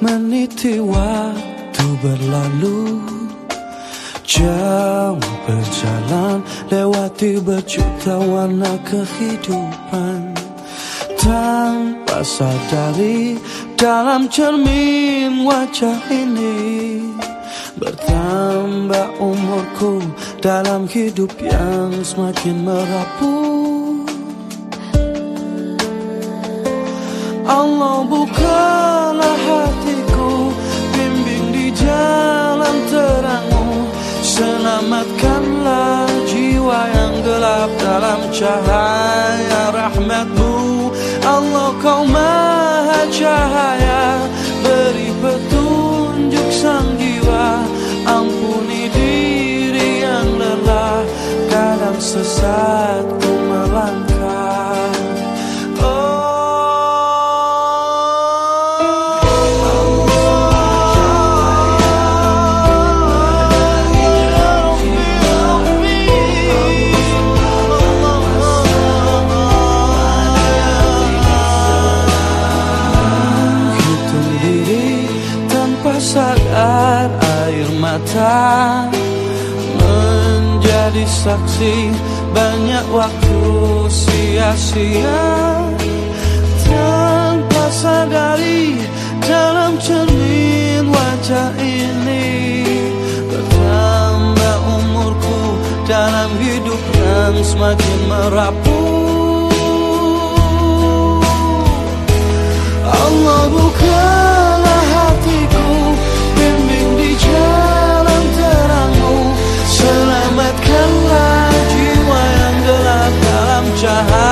meniti waktu berlalu. Jauh berjalan lewati berjuta warna kehidupan. Tanpa sadari dalam cermin wajah ini Bertambah umurku dalam hidup yang semakin merapuh Allah bukalah hatiku Bimbing di jalan terangmu. Selamatkanlah jiwa yang gelap dalam cahaya rahmatmu. Allah kau maha cahaya Beri petunjuk sang jiwa. Ampuni mata Menjadi saksi banyak waktu sia-sia. Tanpa sadari dalam cermin wajah ini Bertambah umurku dalam hidup yang semakin merapuh Allah bukalah dalam cahaya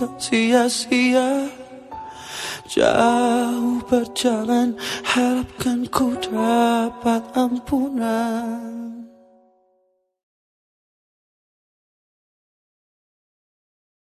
tak sia-sia. Jauh berjalan harapkan ku dapat ampunan